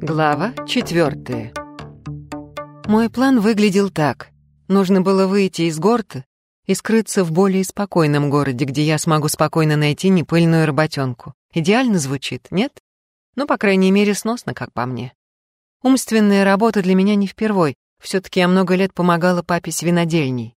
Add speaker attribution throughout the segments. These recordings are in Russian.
Speaker 1: Глава четвертая. Мой план выглядел так. Нужно было выйти из горта и скрыться в более спокойном городе, где я смогу спокойно найти непыльную работенку. Идеально звучит, нет? Ну, по крайней мере, сносно, как по мне. Умственная работа для меня не впервой. все таки я много лет помогала папе с винодельней.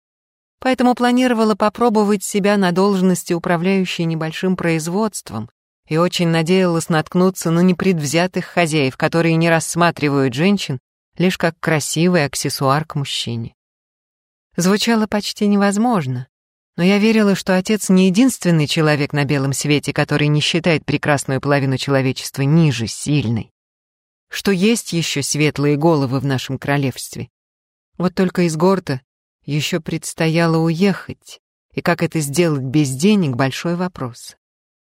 Speaker 1: Поэтому планировала попробовать себя на должности управляющей небольшим производством и очень надеялась наткнуться на непредвзятых хозяев, которые не рассматривают женщин лишь как красивый аксессуар к мужчине. Звучало почти невозможно, но я верила, что отец не единственный человек на белом свете, который не считает прекрасную половину человечества ниже сильной, что есть еще светлые головы в нашем королевстве. Вот только из Горта еще предстояло уехать, и как это сделать без денег — большой вопрос.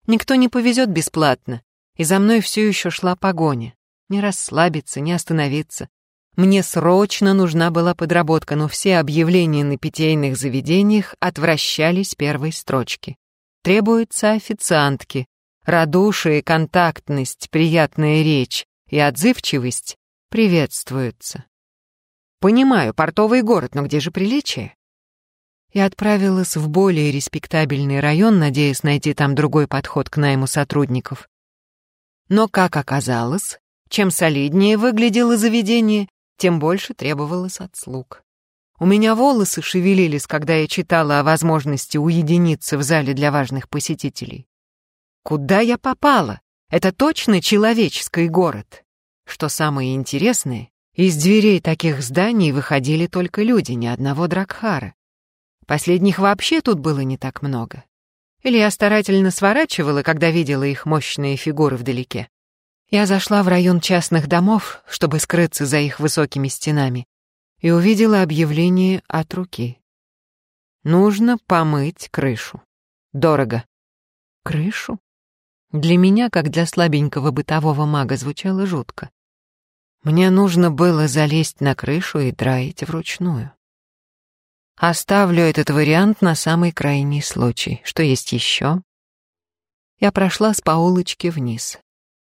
Speaker 1: Никто не повезет бесплатно, и за мной все еще шла погоня. Не расслабиться, не остановиться. Мне срочно нужна была подработка, но все объявления на питейных заведениях отвращались первой строчки. Требуются официантки. Радушие, контактность, приятная речь и отзывчивость приветствуются. Понимаю, портовый город, но где же приличие? И отправилась в более респектабельный район, надеясь найти там другой подход к найму сотрудников. Но, как оказалось, чем солиднее выглядело заведение, тем больше требовалось от слуг. У меня волосы шевелились, когда я читала о возможности уединиться в зале для важных посетителей. Куда я попала? Это точно человеческий город. Что самое интересное, из дверей таких зданий выходили только люди, ни одного Дракхара. Последних вообще тут было не так много. Или я старательно сворачивала, когда видела их мощные фигуры вдалеке. Я зашла в район частных домов, чтобы скрыться за их высокими стенами, и увидела объявление от руки. Нужно помыть крышу. Дорого. Крышу? Для меня, как для слабенького бытового мага, звучало жутко. Мне нужно было залезть на крышу и драить вручную. Оставлю этот вариант на самый крайний случай. Что есть еще? Я прошла с по улочке вниз.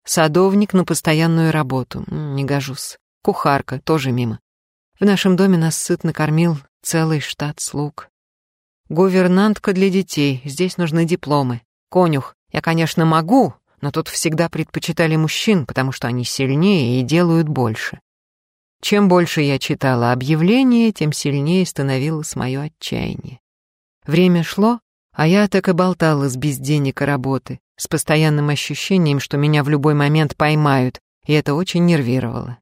Speaker 1: Садовник на постоянную работу. Не гожусь. Кухарка тоже мимо. В нашем доме нас сытно кормил целый штат слуг. Гувернантка для детей. Здесь нужны дипломы. Конюх. Я, конечно, могу, но тут всегда предпочитали мужчин, потому что они сильнее и делают больше. Чем больше я читала объявления, тем сильнее становилось мое отчаяние. Время шло, а я так и болталась без денег и работы, с постоянным ощущением, что меня в любой момент поймают, и это очень нервировало.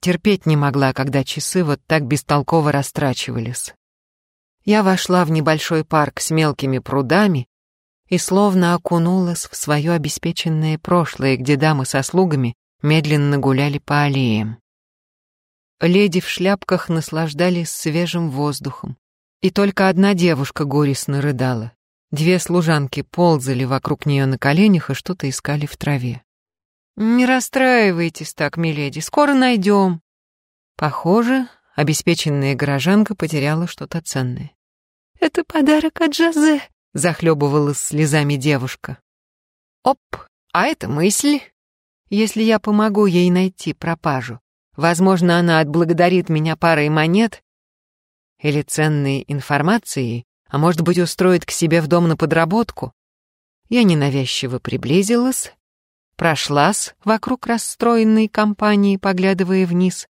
Speaker 1: Терпеть не могла, когда часы вот так бестолково растрачивались. Я вошла в небольшой парк с мелкими прудами и словно окунулась в свое обеспеченное прошлое, где дамы со слугами медленно гуляли по аллеям. Леди в шляпках наслаждались свежим воздухом. И только одна девушка горестно рыдала. Две служанки ползали вокруг нее на коленях и что-то искали в траве. «Не расстраивайтесь так, миледи, скоро найдем». Похоже, обеспеченная горожанка потеряла что-то ценное. «Это подарок от Джазе», — захлебывалась слезами девушка. «Оп, а это мысль. Если я помогу ей найти пропажу, Возможно, она отблагодарит меня парой монет или ценной информацией, а может быть, устроит к себе в дом на подработку. Я ненавязчиво приблизилась, прошлась вокруг расстроенной компании, поглядывая вниз,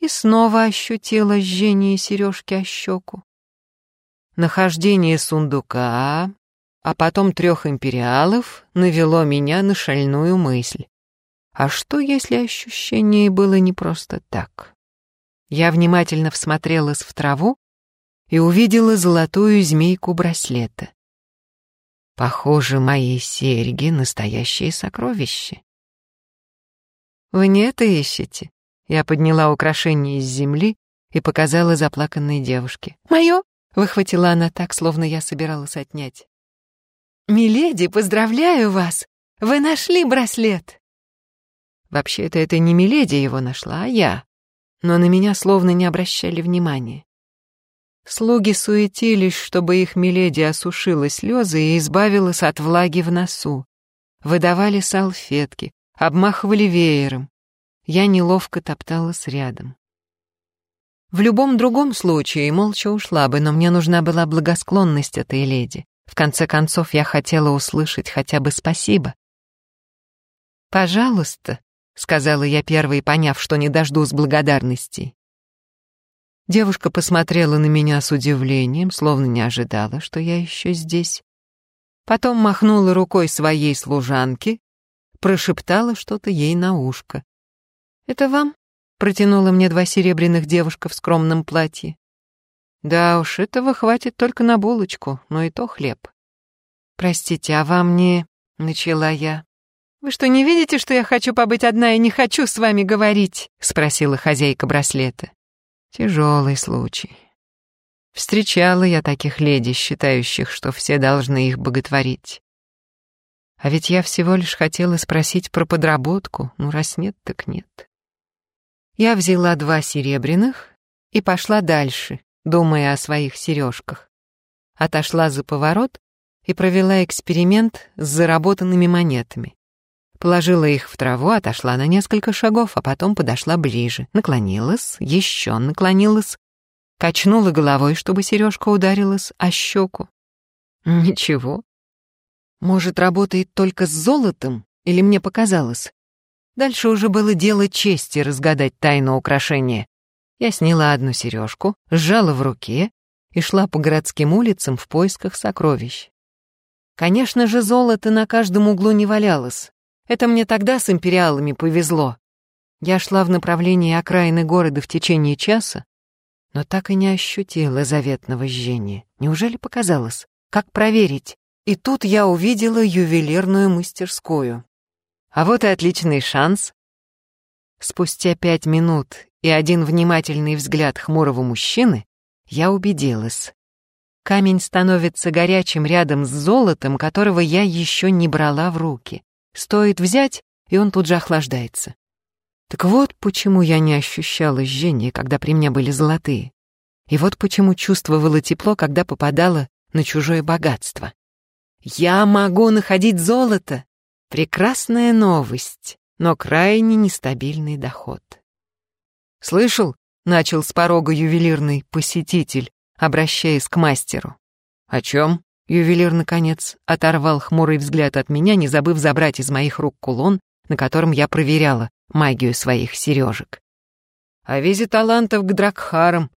Speaker 1: и снова ощутила жжение сережки о щеку. Нахождение сундука, а потом трех империалов навело меня на шальную мысль. А что, если ощущение было не просто так? Я внимательно всмотрелась в траву и увидела золотую змейку браслета. Похоже, мои серьги — настоящие сокровища. «Вы не это ищете?» Я подняла украшение из земли и показала заплаканной девушке. «Мое?» — выхватила она так, словно я собиралась отнять. «Миледи, поздравляю вас! Вы нашли браслет!» Вообще-то это не Миледи его нашла, а я. Но на меня словно не обращали внимания. Слуги суетились, чтобы их Миледи осушила слезы и избавилась от влаги в носу. Выдавали салфетки, обмахивали веером. я неловко топталась рядом. В любом другом случае молча ушла бы, но мне нужна была благосклонность этой леди. В конце концов, я хотела услышать хотя бы спасибо. «Пожалуйста», — сказала я первой, поняв, что не дождусь благодарности. Девушка посмотрела на меня с удивлением, словно не ожидала, что я еще здесь. Потом махнула рукой своей служанке, прошептала что-то ей на ушко. «Это вам?» Протянула мне два серебряных девушка в скромном платье. Да уж, этого хватит только на булочку, но и то хлеб. Простите, а вам не... Начала я. «Вы что, не видите, что я хочу побыть одна и не хочу с вами говорить?» — спросила хозяйка браслета. Тяжелый случай. Встречала я таких леди, считающих, что все должны их боготворить. А ведь я всего лишь хотела спросить про подработку, ну раз нет, так нет. Я взяла два серебряных и пошла дальше, думая о своих сережках. Отошла за поворот и провела эксперимент с заработанными монетами. Положила их в траву, отошла на несколько шагов, а потом подошла ближе, наклонилась, еще наклонилась, качнула головой, чтобы сережка ударилась о щеку. Ничего. Может, работает только с золотом, или мне показалось? Дальше уже было дело чести разгадать тайну украшения. Я сняла одну сережку, сжала в руке и шла по городским улицам в поисках сокровищ. Конечно же, золото на каждом углу не валялось. Это мне тогда с империалами повезло. Я шла в направлении окраины города в течение часа, но так и не ощутила заветного жжения. Неужели показалось? Как проверить? И тут я увидела ювелирную мастерскую. А вот и отличный шанс. Спустя пять минут и один внимательный взгляд хмурого мужчины я убедилась. Камень становится горячим рядом с золотом, которого я еще не брала в руки. Стоит взять, и он тут же охлаждается. Так вот почему я не ощущала жжения, когда при мне были золотые. И вот почему чувствовала тепло, когда попадала на чужое богатство. Я могу находить золото, Прекрасная новость, но крайне нестабильный доход. «Слышал?» — начал с порога ювелирный посетитель, обращаясь к мастеру. «О чем?» — ювелир, наконец, оторвал хмурый взгляд от меня, не забыв забрать из моих рук кулон, на котором я проверяла магию своих сережек. «О визе талантов к Дракхарам.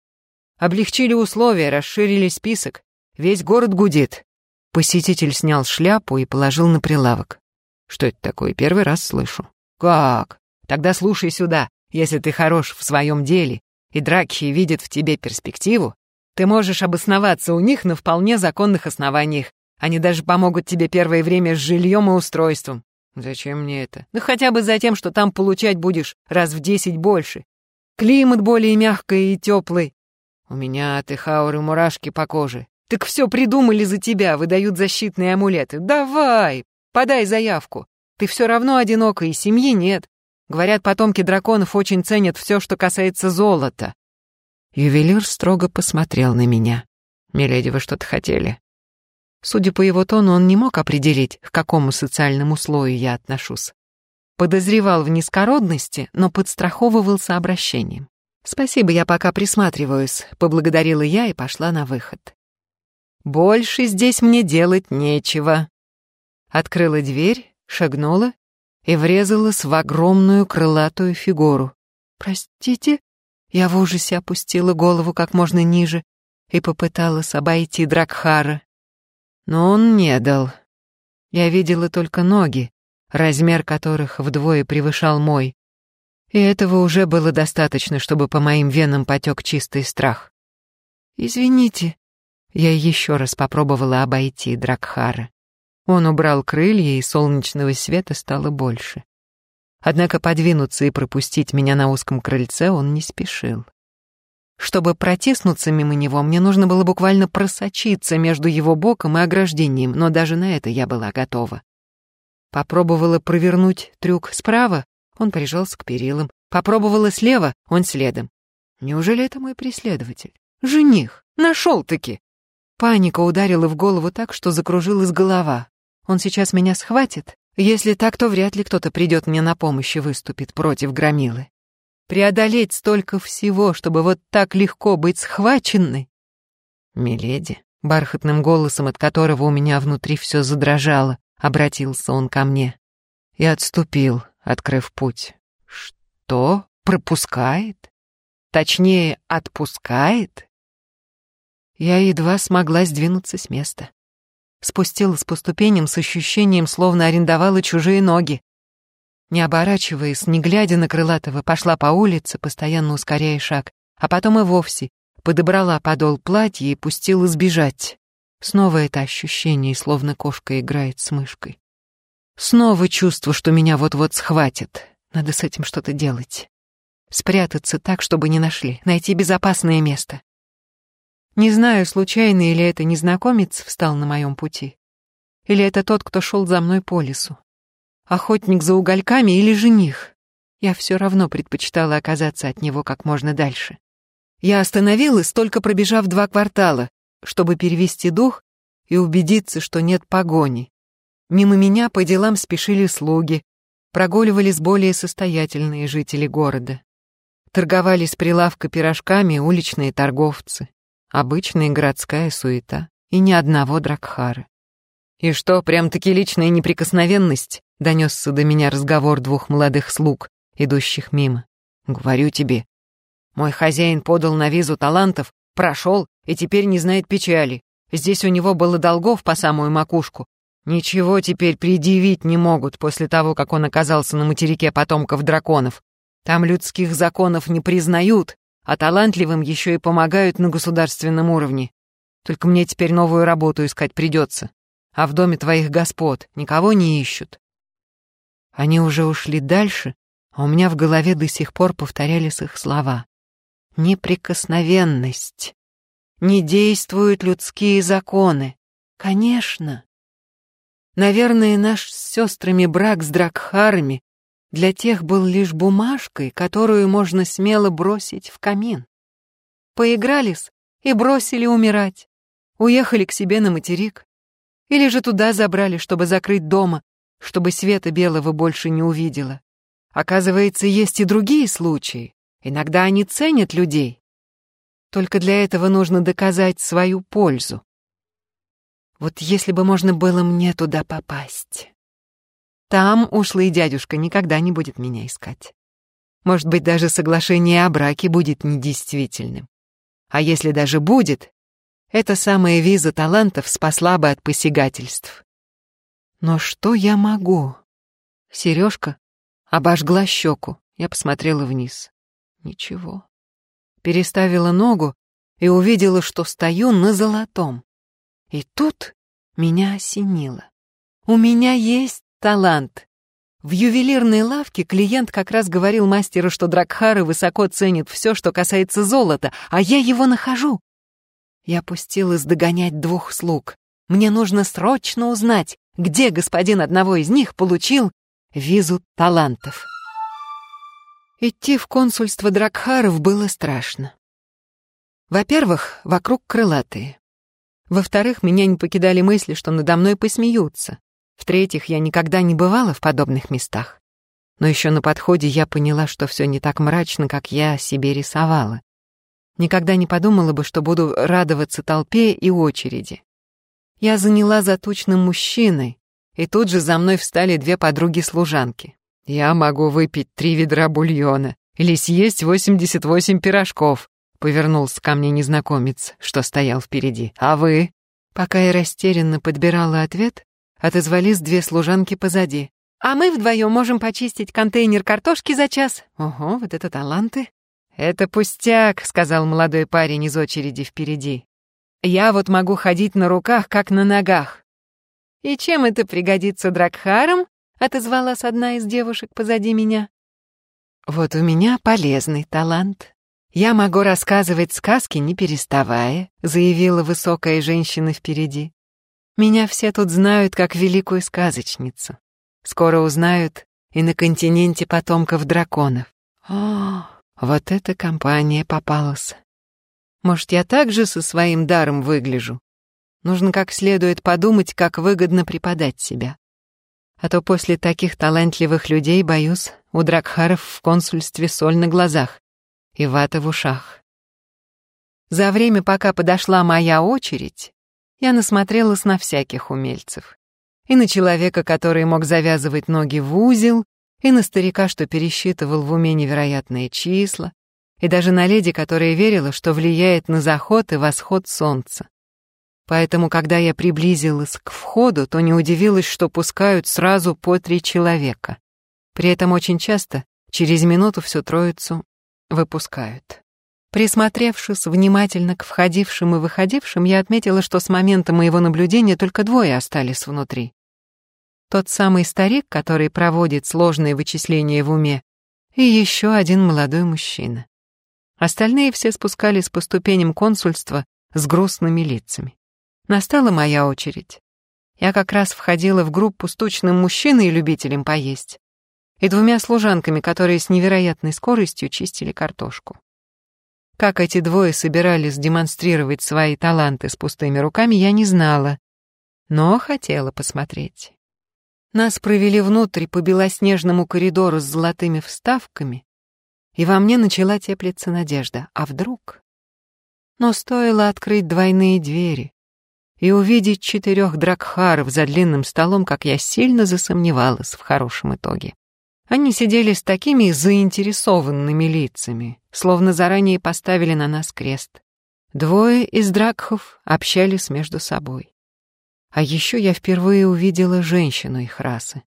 Speaker 1: Облегчили условия, расширили список. Весь город гудит». Посетитель снял шляпу и положил на прилавок. Что это такое? Первый раз слышу. Как? Тогда слушай сюда. Если ты хорош в своем деле, и Дракхи видит в тебе перспективу, ты можешь обосноваться у них на вполне законных основаниях. Они даже помогут тебе первое время с жильем и устройством. Зачем мне это? Ну хотя бы за тем, что там получать будешь раз в десять больше. Климат более мягкий и теплый. У меня от Эхауры мурашки по коже. Так все придумали за тебя, выдают защитные амулеты. Давай, Подай заявку. Ты все равно одинока, и семьи нет. Говорят, потомки драконов очень ценят все, что касается золота. Ювелир строго посмотрел на меня. «Миледи, вы что-то хотели?» Судя по его тону, он не мог определить, к какому социальному слою я отношусь. Подозревал в низкородности, но подстраховывался обращением. «Спасибо, я пока присматриваюсь», — поблагодарила я и пошла на выход. «Больше здесь мне делать нечего», открыла дверь, шагнула и врезалась в огромную крылатую фигуру. «Простите?» Я в ужасе опустила голову как можно ниже и попыталась обойти Дракхара. Но он не дал. Я видела только ноги, размер которых вдвое превышал мой. И этого уже было достаточно, чтобы по моим венам потек чистый страх. «Извините». Я еще раз попробовала обойти Дракхара. Он убрал крылья, и солнечного света стало больше. Однако подвинуться и пропустить меня на узком крыльце он не спешил. Чтобы протиснуться мимо него, мне нужно было буквально просочиться между его боком и ограждением, но даже на это я была готова. Попробовала провернуть трюк справа, он прижался к перилам. Попробовала слева, он следом. Неужели это мой преследователь? Жених! Нашел-таки! Паника ударила в голову так, что закружилась голова. Он сейчас меня схватит, Если так, то вряд ли кто-то придет мне на помощь и выступит против громилы. Преодолеть столько всего, чтобы вот так легко быть схваченной. Миледи, бархатным голосом, от которого у меня внутри все задрожало, обратился он ко мне. И отступил, открыв путь. Что? Пропускает? Точнее, отпускает? Я едва смогла сдвинуться с места. Спустилась по ступеням с ощущением, словно арендовала чужие ноги. Не оборачиваясь, не глядя на Крылатого, пошла по улице, постоянно ускоряя шаг, а потом и вовсе подобрала подол платья и пустила сбежать. Снова это ощущение, словно кошка играет с мышкой. Снова чувство, что меня вот-вот схватят. Надо с этим что-то делать. Спрятаться так, чтобы не нашли, найти безопасное место. Не знаю, случайно или это незнакомец встал на моем пути, или это тот, кто шел за мной по лесу. Охотник за угольками или жених. Я все равно предпочитала оказаться от него как можно дальше. Я остановилась, только пробежав два квартала, чтобы перевести дух и убедиться, что нет погони. Мимо меня по делам спешили слуги, прогуливались более состоятельные жители города. Торговали с прилавка пирожками уличные торговцы. Обычная городская суета. И ни одного Дракхара. «И что, прям-таки личная неприкосновенность?» — донесся до меня разговор двух молодых слуг, идущих мимо. «Говорю тебе, мой хозяин подал на визу талантов, прошел и теперь не знает печали. Здесь у него было долгов по самую макушку. Ничего теперь предъявить не могут после того, как он оказался на материке потомков драконов. Там людских законов не признают, а талантливым еще и помогают на государственном уровне. Только мне теперь новую работу искать придется. А в доме твоих господ никого не ищут. Они уже ушли дальше, а у меня в голове до сих пор повторялись их слова неприкосновенность. Не действуют людские законы. Конечно. Наверное, наш с сестрами брак с Дракхарами для тех был лишь бумажкой, которую можно смело бросить в камин. Поигрались и бросили умирать. Уехали к себе на материк. Или же туда забрали, чтобы закрыть дома, чтобы света белого больше не увидела. Оказывается, есть и другие случаи. Иногда они ценят людей. Только для этого нужно доказать свою пользу. Вот если бы можно было мне туда попасть. Там ушлый дядюшка никогда не будет меня искать. Может быть, даже соглашение о браке будет недействительным. А если даже будет, эта самая виза талантов спасла бы от посягательств. Но что я могу? Сережка обожгла щеку. Я посмотрела вниз. Ничего. Переставила ногу и увидела, что стою на золотом. И тут меня осенило. У меня есть талант. В ювелирной лавке клиент как раз говорил мастеру, что Дракхары высоко ценит все, что касается золота, а я его нахожу. Я пустилась догонять двух слуг. Мне нужно срочно узнать, где господин одного из них получил визу талантов. Идти в консульство Дракхаров было страшно. Во-первых, вокруг крылатые. Во-вторых, меня не покидали мысли, что надо мной посмеются. В-третьих, я никогда не бывала в подобных местах. Но еще на подходе я поняла, что все не так мрачно, как я себе рисовала. Никогда не подумала бы, что буду радоваться толпе и очереди. Я заняла за тучным мужчиной, и тут же за мной встали две подруги-служанки. «Я могу выпить три ведра бульона или съесть восемьдесят восемь пирожков», — повернулся ко мне незнакомец, что стоял впереди. «А вы?» Пока я растерянно подбирала ответ, отозвались две служанки позади. «А мы вдвоем можем почистить контейнер картошки за час». «Ого, вот это таланты!» «Это пустяк», — сказал молодой парень из очереди впереди. «Я вот могу ходить на руках, как на ногах». «И чем это пригодится Дракхарам?» — отозвалась одна из девушек позади меня. «Вот у меня полезный талант. Я могу рассказывать сказки, не переставая», — заявила высокая женщина впереди. «Меня все тут знают как великую сказочницу. Скоро узнают и на континенте потомков драконов. О, вот эта компания попалась. Может, я также со своим даром выгляжу? Нужно как следует подумать, как выгодно преподать себя. А то после таких талантливых людей, боюсь, у Дракхаров в консульстве соль на глазах и вата в ушах. За время, пока подошла моя очередь, я насмотрелась на всяких умельцев. И на человека, который мог завязывать ноги в узел, и на старика, что пересчитывал в уме невероятные числа, и даже на леди, которая верила, что влияет на заход и восход солнца. Поэтому, когда я приблизилась к входу, то не удивилась, что пускают сразу по три человека. При этом очень часто, через минуту всю троицу выпускают. Присмотревшись внимательно к входившим и выходившим, я отметила, что с момента моего наблюдения только двое остались внутри. Тот самый старик, который проводит сложные вычисления в уме, и еще один молодой мужчина. Остальные все спускались по ступеням консульства с грустными лицами. Настала моя очередь. Я как раз входила в группу с тучным мужчиной и любителем поесть, и двумя служанками, которые с невероятной скоростью чистили картошку. Как эти двое собирались демонстрировать свои таланты с пустыми руками, я не знала, но хотела посмотреть. Нас провели внутрь по белоснежному коридору с золотыми вставками, и во мне начала теплиться надежда. А вдруг? Но стоило открыть двойные двери и увидеть четырех дракхаров за длинным столом, как я сильно засомневалась в хорошем итоге. Они сидели с такими заинтересованными лицами, словно заранее поставили на нас крест. Двое из дракхов общались между собой. А еще я впервые увидела женщину их расы.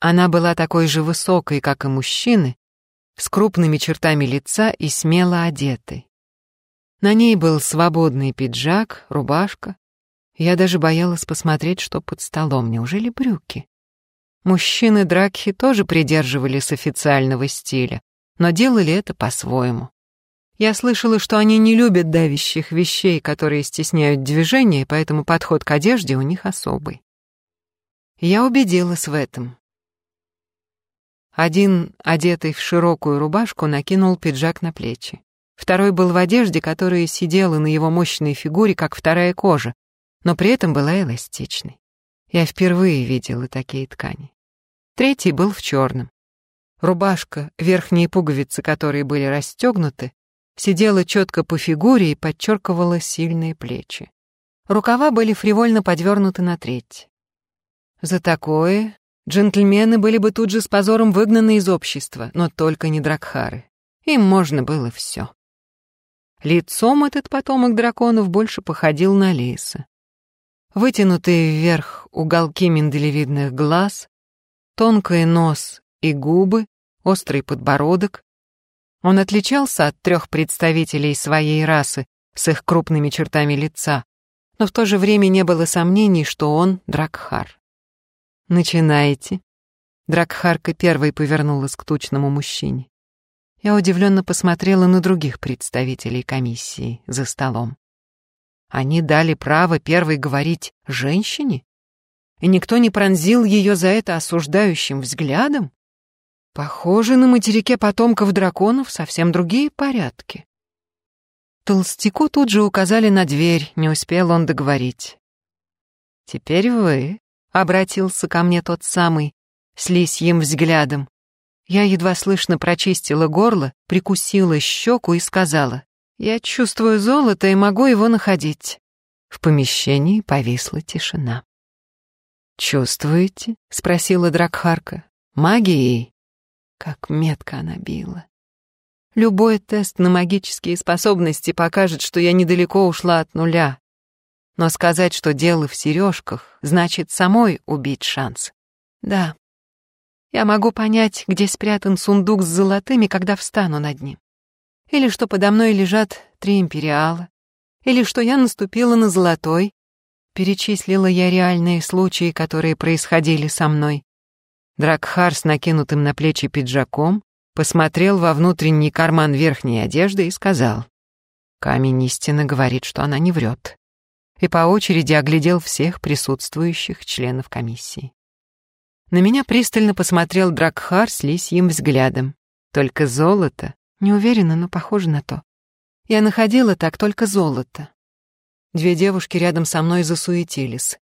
Speaker 1: Она была такой же высокой, как и мужчины, с крупными чертами лица и смело одетой. На ней был свободный пиджак, рубашка. Я даже боялась посмотреть, что под столом. Неужели брюки? Мужчины Дракхи тоже придерживались официального стиля, но делали это по-своему. Я слышала, что они не любят давящих вещей, которые стесняют движение, поэтому подход к одежде у них особый. Я убедилась в этом. Один, одетый в широкую рубашку, накинул пиджак на плечи. Второй был в одежде, которая сидела на его мощной фигуре, как вторая кожа, но при этом была эластичной. Я впервые видела такие ткани. Третий был в черном. Рубашка, верхние пуговицы которые были расстегнуты, сидела четко по фигуре и подчеркивала сильные плечи. Рукава были фривольно подвернуты на треть. За такое джентльмены были бы тут же с позором выгнаны из общества, но только не дракхары. Им можно было все. Лицом этот потомок драконов больше походил на лиса. Вытянутые вверх уголки миндалевидных глаз, тонкий нос и губы, острый подбородок. Он отличался от трех представителей своей расы с их крупными чертами лица, но в то же время не было сомнений, что он Дракхар. «Начинайте». Дракхарка первой повернулась к тучному мужчине. Я удивленно посмотрела на других представителей комиссии за столом. Они дали право первой говорить женщине? И никто не пронзил ее за это осуждающим взглядом? Похоже, на материке потомков драконов совсем другие порядки. Толстяку тут же указали на дверь, не успел он договорить. «Теперь вы», — обратился ко мне тот самый, с лисьим взглядом. Я едва слышно прочистила горло, прикусила щеку и сказала, я чувствую золото и могу его находить. В помещении повисла тишина. «Чувствуете?» — спросила Дракхарка. «Магией?» Как метко она била. Любой тест на магические способности покажет, что я недалеко ушла от нуля. Но сказать, что дело в сережках, значит самой убить шанс. Да, я могу понять, где спрятан сундук с золотыми, когда встану над ним. Или что подо мной лежат три империала. Или что я наступила на золотой. Перечислила я реальные случаи, которые происходили со мной. Дракхар с накинутым на плечи пиджаком посмотрел во внутренний карман верхней одежды и сказал. Камень истины говорит, что она не врет. И по очереди оглядел всех присутствующих членов комиссии. На меня пристально посмотрел Дракхар с лисьим взглядом. Только золото не уверена, но похоже на то. Я находила так только золото. Две девушки рядом со мной засуетились.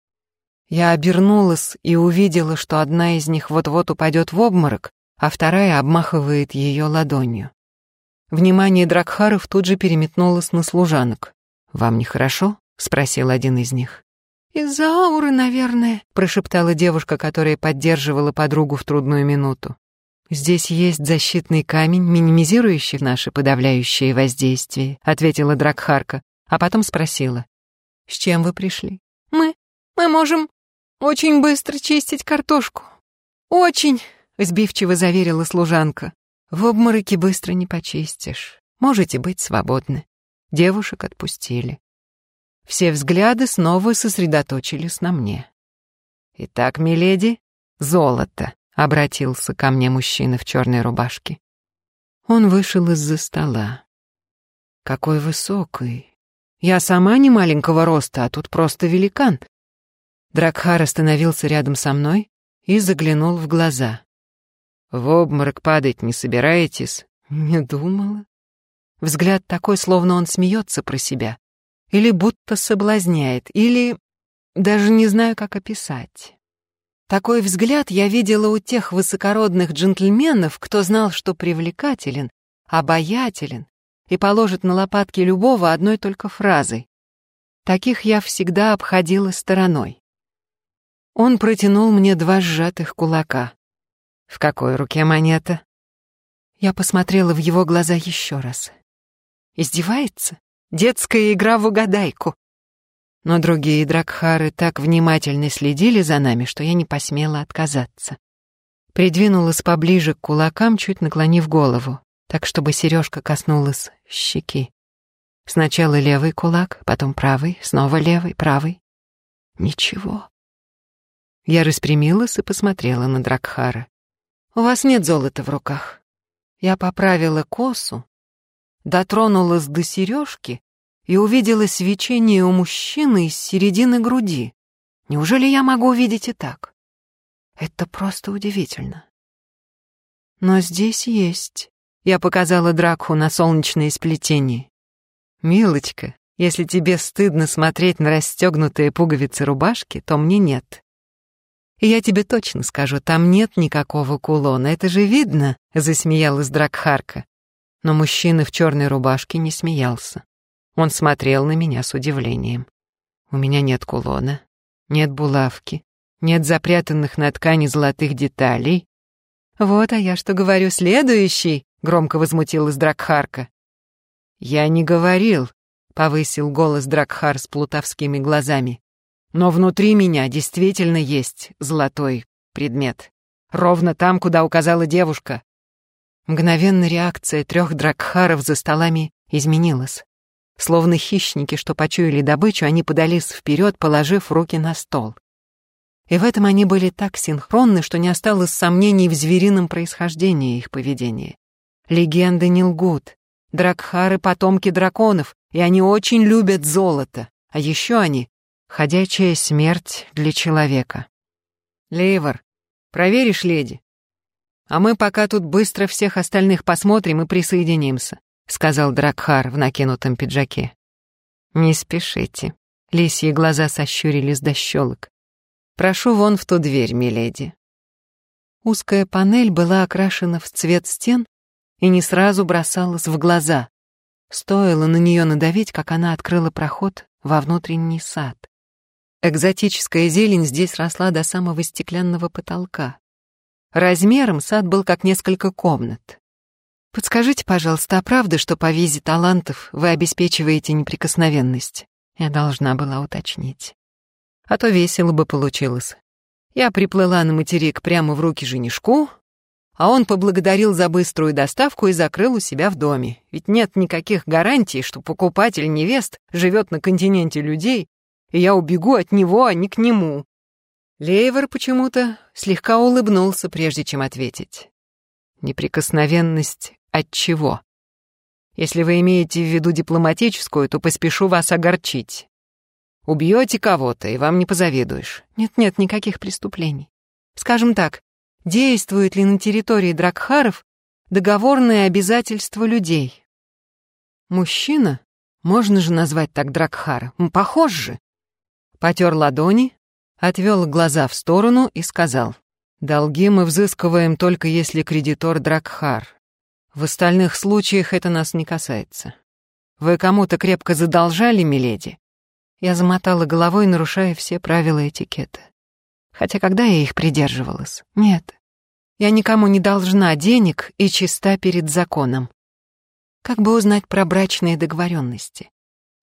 Speaker 1: Я обернулась и увидела, что одна из них вот-вот упадет в обморок, а вторая обмахивает ее ладонью. Внимание Дракхаров тут же переметнулось на служанок. «Вам нехорошо?» — спросил один из них.
Speaker 2: «Из-за ауры, наверное», — прошептала девушка, которая поддерживала подругу в трудную минуту.
Speaker 1: «Здесь есть защитный камень, минимизирующий наше подавляющее воздействие», — ответила Дракхарка, а потом спросила. «С чем вы пришли?»
Speaker 2: «Мы... мы можем очень быстро чистить картошку. Очень», — сбивчиво заверила служанка.
Speaker 1: «В обмороке быстро не почистишь. Можете быть свободны». Девушек отпустили. Все взгляды снова сосредоточились на мне. «Итак, миледи, золото», — обратился ко мне мужчина в черной рубашке. Он вышел из-за стола. «Какой высокий! Я сама не маленького роста, а тут просто великан». Дракхар остановился рядом со мной и заглянул в глаза. «В обморок падать не собираетесь?» «Не думала». Взгляд такой, словно он смеется про себя или будто соблазняет, или даже не знаю, как описать. Такой взгляд я видела у тех высокородных джентльменов, кто знал, что привлекателен, обаятелен и положит на лопатки любого одной только фразой. Таких я всегда обходила стороной. Он протянул мне два сжатых кулака. В какой руке монета? Я посмотрела в его глаза еще раз. Издевается? Детская игра в угадайку. Но другие дракхары так внимательно следили за нами, что я не посмела отказаться. Придвинулась поближе к кулакам, чуть наклонив голову, так чтобы сережка коснулась щеки. Сначала левый кулак, потом правый, снова левый, правый. Ничего. Я распрямилась и посмотрела на Дракхара. «У вас нет золота в руках». Я поправила косу, дотронулась до сережки и увидела свечение у мужчины из середины груди. Неужели я могу увидеть и так? Это просто удивительно. Но здесь есть. Я показала Дракху на солнечное сплетение. Милочка, если тебе стыдно смотреть на расстегнутые пуговицы рубашки, то мне нет. И я тебе точно скажу, там нет никакого кулона, это же видно, засмеялась Дракхарка. Но мужчина в черной рубашке не смеялся. Он смотрел на меня с удивлением. У меня нет кулона, нет булавки, нет запрятанных на ткани золотых деталей. Вот, а я что говорю, следующий, громко возмутилась Дракхарка. Я не говорил, повысил голос Дракхар с плутовскими глазами. Но внутри меня действительно есть золотой предмет. Ровно там, куда указала девушка. Мгновенно реакция трех Дракхаров за столами изменилась. Словно хищники, что почуяли добычу, они подались вперед, положив руки на стол. И в этом они были так синхронны, что не осталось сомнений в зверином происхождении их поведения. Легенды не лгут. Дракхары — потомки драконов, и они очень любят золото. А еще они — ходячая смерть для человека. Лейвор, проверишь леди? А мы пока тут быстро всех остальных посмотрим и присоединимся. — сказал Дракхар в накинутом пиджаке. «Не спешите». Лисьи глаза сощурились до щелок. «Прошу вон в ту дверь, миледи». Узкая панель была окрашена в цвет стен и не сразу бросалась в глаза. Стоило на нее надавить, как она открыла проход во внутренний сад. Экзотическая зелень здесь росла до самого стеклянного потолка. Размером сад был как несколько комнат. Подскажите, пожалуйста, а правда, что по визе талантов вы обеспечиваете неприкосновенность? Я должна была уточнить. А то весело бы получилось. Я приплыла на материк прямо в руки женишку, а он поблагодарил за быструю доставку и закрыл у себя в доме. Ведь нет никаких гарантий, что покупатель невест живет на континенте людей, и я убегу от него, а не к нему. Лейвер почему-то слегка улыбнулся, прежде чем ответить. Неприкосновенность от чего? Если вы имеете в виду дипломатическую, то поспешу вас огорчить. Убьете кого-то, и вам не позавидуешь. Нет-нет, никаких преступлений. Скажем так, действует ли на территории Дракхаров договорное обязательство людей? Мужчина? Можно же назвать так Дракхара. Похож же. Потер ладони, отвел глаза в сторону и сказал, «Долги мы взыскиваем только если кредитор Дракхар. В остальных случаях это нас не касается. Вы кому-то крепко задолжали, миледи?» Я замотала головой, нарушая все правила этикета. Хотя когда я их придерживалась? Нет. Я никому не должна денег и чиста перед законом. Как бы узнать про брачные договоренности?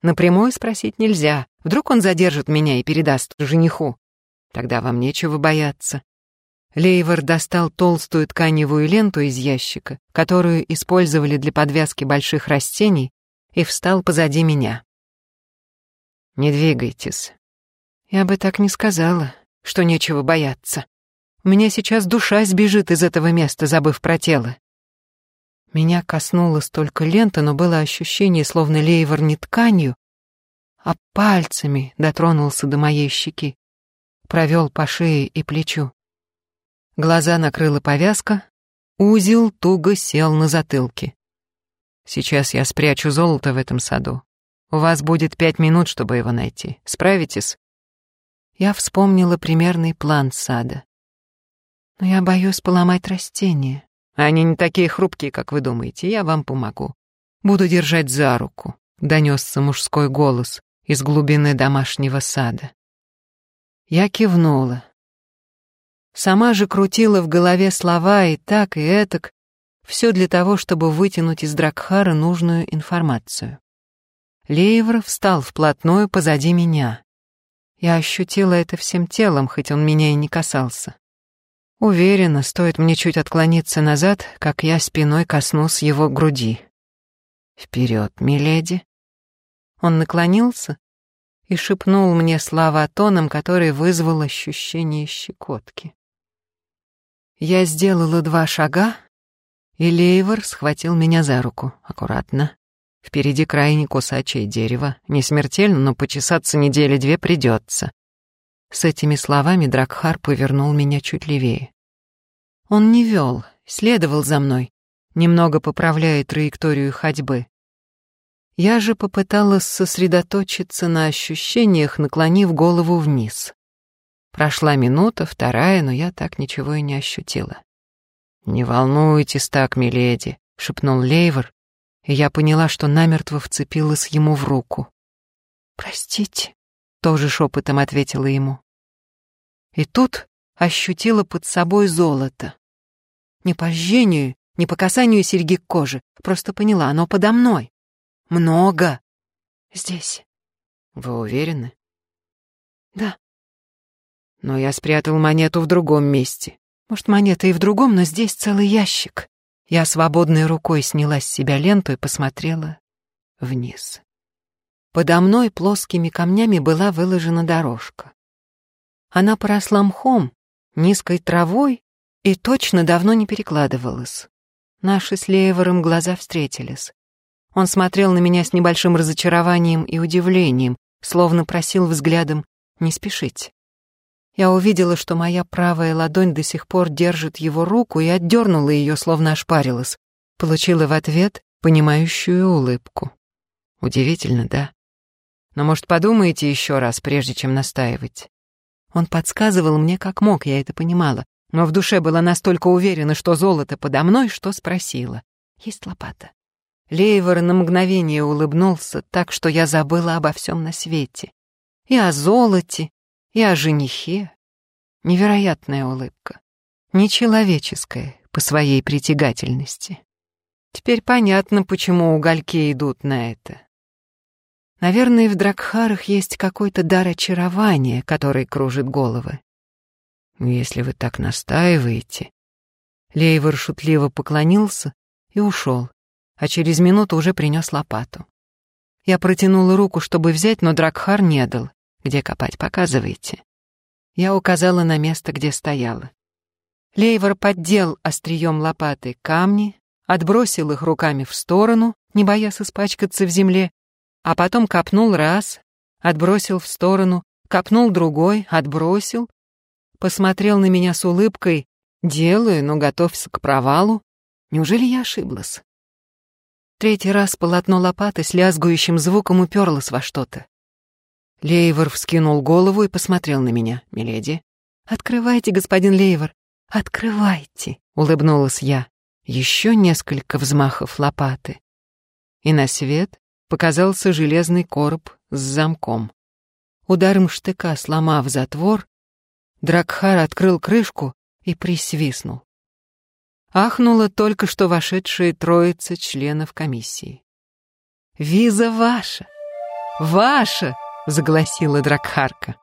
Speaker 1: Напрямую спросить нельзя. Вдруг он задержит меня и передаст жениху. Тогда вам нечего бояться. Лейвор достал толстую тканевую ленту из ящика, которую использовали для подвязки больших растений, и встал позади меня. «Не двигайтесь». Я бы так не сказала, что нечего бояться. У меня сейчас душа сбежит из этого места, забыв про тело. Меня коснулась только лента, но было ощущение, словно Лейвор не тканью, а пальцами дотронулся до моей щеки, провел по шее и плечу. Глаза накрыла повязка, узел туго сел на затылке. Сейчас я спрячу золото в этом саду. У вас будет пять минут, чтобы его найти. Справитесь? Я вспомнила примерный план сада. Но я боюсь поломать растения. Они не такие хрупкие, как вы думаете. Я вам помогу. Буду держать за руку. Донесся мужской голос из глубины домашнего сада. Я кивнула. Сама же крутила в голове слова и так, и этак, все для того, чтобы вытянуть из Дракхара нужную информацию. Лейвр встал вплотную позади меня. Я ощутила это всем телом, хоть он меня и не касался. Уверена, стоит мне чуть отклониться назад, как я спиной коснусь его груди. Вперед, миледи. Он наклонился и шепнул мне слова тоном, который вызвал ощущение щекотки. Я сделала два шага, и Лейвор схватил меня за руку, аккуратно. Впереди крайне кусачее дерево, не смертельно, но почесаться недели две придется. С этими словами Дракхар повернул меня чуть левее. Он не вел, следовал за мной, немного поправляя траекторию ходьбы. Я же попыталась сосредоточиться на ощущениях, наклонив голову вниз. Прошла минута, вторая, но я так ничего и не ощутила. «Не волнуйтесь так, миледи», — шепнул Лейвор, и я поняла, что намертво вцепилась ему в руку. «Простите», — тоже шепотом ответила ему. И тут ощутила под собой золото. Не по жжению, не по касанию серьги к коже, просто поняла, оно подо мной. Много. Здесь. Вы уверены? Да. Но я спрятал монету в другом месте. Может, монета и в другом, но здесь целый ящик. Я свободной рукой сняла с себя ленту и посмотрела вниз. Подо мной плоскими камнями была выложена дорожка. Она поросла мхом, низкой травой и точно давно не перекладывалась. Наши с Леевором глаза встретились. Он смотрел на меня с небольшим разочарованием и удивлением, словно просил взглядом не спешить. Я увидела, что моя правая ладонь до сих пор держит его руку и отдернула ее, словно ошпарилась. Получила в ответ понимающую улыбку. Удивительно, да? Но, может, подумаете еще раз, прежде чем настаивать? Он подсказывал мне как мог, я это понимала но в душе была настолько уверена, что золото подо мной, что спросила. «Есть лопата?» Лейвор на мгновение улыбнулся так, что я забыла обо всем на свете. И о золоте, и о женихе. Невероятная улыбка. Нечеловеческая по своей притягательности. Теперь понятно, почему угольки идут на это. Наверное, в Дракхарах есть какой-то дар очарования, который кружит головы. «Если вы так настаиваете...» Лейвор шутливо поклонился и ушел, а через минуту уже принес лопату. Я протянула руку, чтобы взять, но Дракхар не дал. «Где копать, показывайте». Я указала на место, где стояла. Лейвор поддел острием лопаты камни, отбросил их руками в сторону, не боясь испачкаться в земле, а потом копнул раз, отбросил в сторону, копнул другой, отбросил, посмотрел на меня с улыбкой. «Делаю, но готовься к провалу. Неужели я ошиблась?» Третий раз полотно лопаты с лязгующим звуком уперлось во что-то. Лейвор вскинул голову и посмотрел на меня. «Миледи?»
Speaker 2: «Открывайте, господин Лейвор, открывайте», — улыбнулась я.
Speaker 1: Еще несколько взмахов лопаты. И на свет показался железный короб с замком. Ударом штыка сломав затвор, Дракхар открыл крышку и присвистнул. Ахнула только что вошедшая троица членов комиссии.
Speaker 2: «Виза ваша! Ваша!» — загласила Дракхарка.